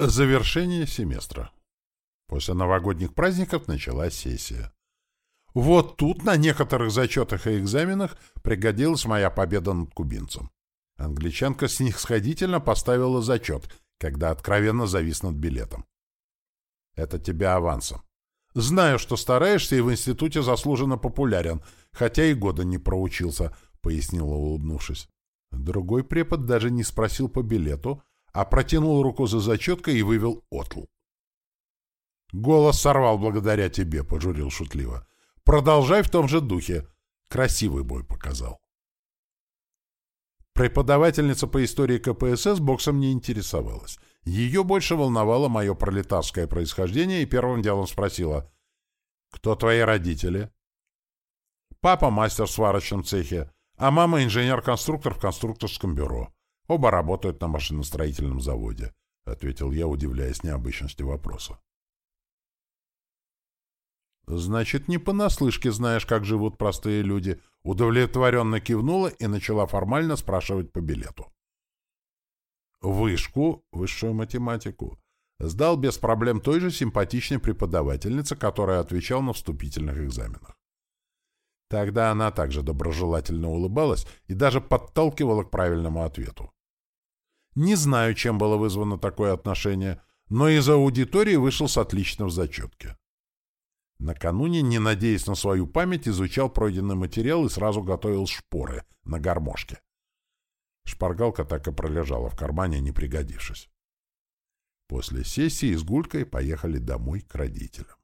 Завершение семестра. После новогодних праздников началась сессия. Вот тут на некоторых зачетах и экзаменах пригодилась моя победа над кубинцем. Англичанка снисходительно поставила зачет, когда откровенно завис над билетом. Это тебе авансом. Знаю, что стараешься и в институте заслуженно популярен, хотя и года не проучился, — пояснила, улыбнувшись. Другой препод даже не спросил по билету, а протянул руку за зачеткой и вывел отл. «Голос сорвал благодаря тебе», — пожурил шутливо. «Продолжай в том же духе. Красивый бой показал». Преподавательница по истории КПСС боксом не интересовалась. Ее больше волновало мое пролетарское происхождение и первым делом спросила, «Кто твои родители?» «Папа мастер в сварочном цехе, а мама инженер-конструктор в конструкторском бюро. Оба работают на машиностроительном заводе, — ответил я, удивляясь необычности вопроса. «Значит, не понаслышке знаешь, как живут простые люди», — удовлетворенно кивнула и начала формально спрашивать по билету. Вышку, высшую математику, сдал без проблем той же симпатичной преподавательнице, которая отвечал на вступительных экзаменах. Тогда она также доброжелательно улыбалась и даже подталкивала к правильному ответу. Не знаю, чем было вызвано такое отношение, но из аудитории вышел с отличным в зачетке. Накануне, не надеясь на свою память, изучал пройденный материал и сразу готовил шпоры на гармошке. Шпаргалка так и пролежала в кармане, не пригодившись. После сессии с Гулькой поехали домой к родителям.